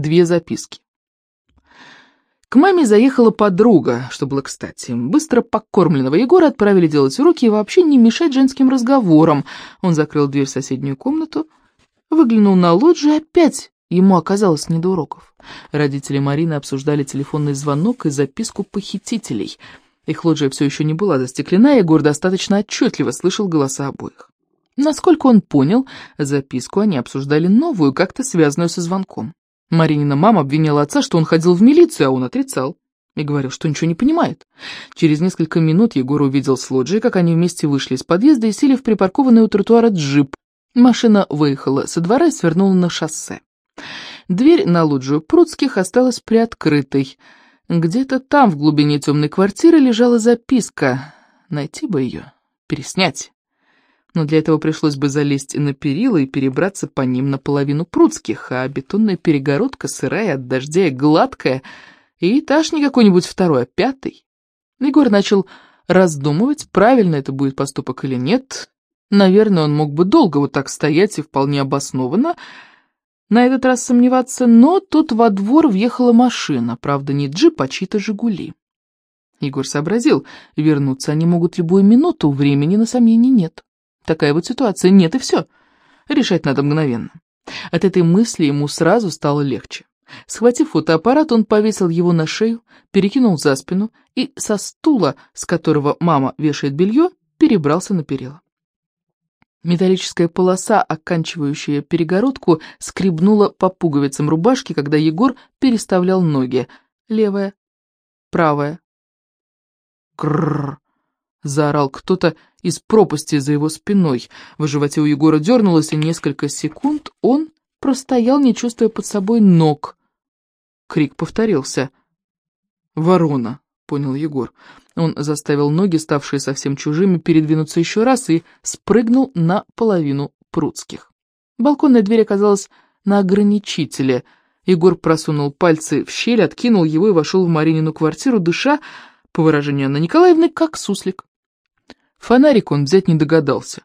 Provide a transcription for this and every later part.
две записки. К маме заехала подруга, что было кстати. Быстро покормленного Егора отправили делать уроки и вообще не мешать женским разговорам. Он закрыл дверь в соседнюю комнату, выглянул на лоджию опять ему оказалось не до уроков. Родители Марины обсуждали телефонный звонок и записку похитителей. Их лоджия все еще не была застеклена, и Егор достаточно отчетливо слышал голоса обоих. Насколько он понял, записку они обсуждали новую, как-то связанную со звонком. Маринина мама обвиняла отца, что он ходил в милицию, а он отрицал. И говорил, что ничего не понимает. Через несколько минут Егор увидел с лоджией, как они вместе вышли из подъезда и сели в припаркованный у тротуара джип. Машина выехала со двора и свернула на шоссе. Дверь на лоджию Пруцких осталась приоткрытой. Где-то там, в глубине темной квартиры, лежала записка. Найти бы ее, переснять но для этого пришлось бы залезть на перила и перебраться по ним наполовину прудских, а бетонная перегородка сырая от дождя и гладкая, и этаж не какой-нибудь второй, а пятый. Егор начал раздумывать, правильно это будет поступок или нет. Наверное, он мог бы долго вот так стоять и вполне обоснованно на этот раз сомневаться, но тут во двор въехала машина, правда, не джип, а чьи-то «Жигули». Егор сообразил, вернуться они могут любую минуту, времени на сомнений нет. Такая вот ситуация, нет и все. Решать надо мгновенно. От этой мысли ему сразу стало легче. Схватив фотоаппарат, он повесил его на шею, перекинул за спину и со стула, с которого мама вешает белье, перебрался на перила. Металлическая полоса, оканчивающая перегородку, скребнула по пуговицам рубашки, когда Егор переставлял ноги. Левая, правая. Крррр. Заорал кто-то из пропасти за его спиной. В животе у Егора дернулось, и несколько секунд он простоял, не чувствуя под собой ног. Крик повторился. «Ворона», — понял Егор. Он заставил ноги, ставшие совсем чужими, передвинуться еще раз и спрыгнул на половину прудских. Балконная дверь оказалась на ограничителе. Егор просунул пальцы в щель, откинул его и вошел в Маринину квартиру, дыша, по выражению Анны Николаевны, как суслик. Фонарик он взять не догадался.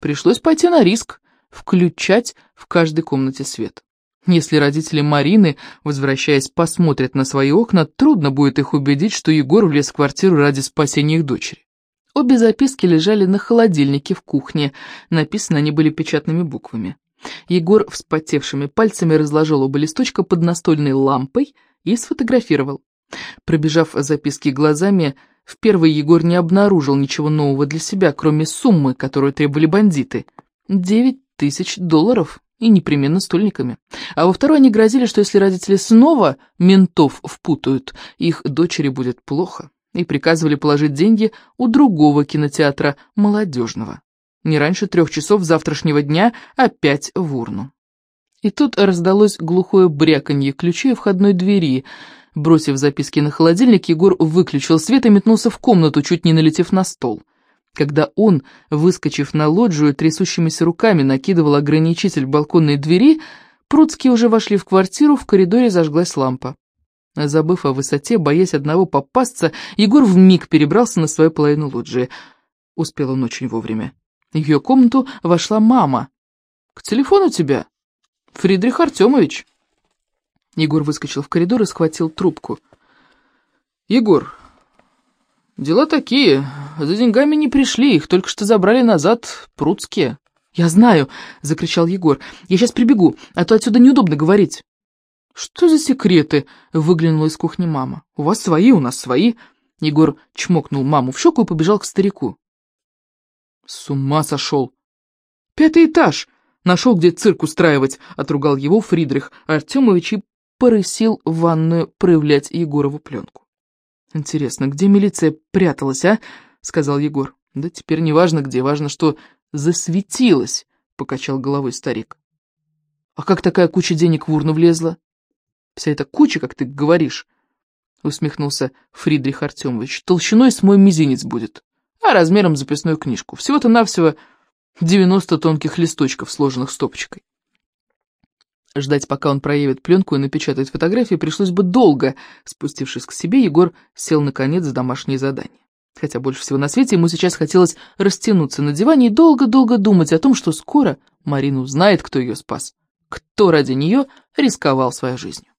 Пришлось пойти на риск, включать в каждой комнате свет. Если родители Марины, возвращаясь, посмотрят на свои окна, трудно будет их убедить, что Егор влез в квартиру ради спасения их дочери. Обе записки лежали на холодильнике в кухне, написаны они были печатными буквами. Егор вспотевшими пальцами разложил оба листочка под настольной лампой и сфотографировал. Пробежав записки глазами, в первый Егор не обнаружил ничего нового для себя, кроме суммы, которую требовали бандиты. Девять тысяч долларов, и непременно стольниками. А во второй они грозили, что если родители снова ментов впутают, их дочери будет плохо, и приказывали положить деньги у другого кинотеатра, молодежного. Не раньше трех часов завтрашнего дня опять в урну. И тут раздалось глухое бряканье ключей входной двери — Бросив записки на холодильник, Егор выключил свет и метнулся в комнату, чуть не налетев на стол. Когда он, выскочив на лоджию, трясущимися руками накидывал ограничитель балконной двери, Пруцкие уже вошли в квартиру, в коридоре зажглась лампа. Забыв о высоте, боясь одного попасться, Егор вмиг перебрался на свою половину лоджии. Успел он очень вовремя. В ее комнату вошла мама. «К телефону тебя, Фридрих Артемович». Егор выскочил в коридор и схватил трубку. «Егор, дела такие. За деньгами не пришли, их только что забрали назад прудские». «Я знаю!» — закричал Егор. «Я сейчас прибегу, а то отсюда неудобно говорить». «Что за секреты?» — выглянула из кухни мама. «У вас свои, у нас свои». Егор чмокнул маму в щеку и побежал к старику. «С ума сошел!» «Пятый этаж!» «Нашел, где цирк устраивать», — отругал его Фридрих Артемович и порысил в ванную проявлять Егорову пленку. «Интересно, где милиция пряталась, а?» — сказал Егор. «Да теперь не важно где, важно, что засветилась», — покачал головой старик. «А как такая куча денег в урну влезла?» «Вся эта куча, как ты говоришь», — усмехнулся Фридрих Артемович, — «толщиной с мой мизинец будет, а размером записную книжку. Всего-то навсего девяносто тонких листочков, сложенных стопочкой». Ждать, пока он проявит пленку и напечатает фотографии, пришлось бы долго. Спустившись к себе, Егор сел, наконец, за домашнее задание. Хотя больше всего на свете ему сейчас хотелось растянуться на диване и долго-долго думать о том, что скоро Марина узнает, кто ее спас. кто ради нее рисковал своей жизнью.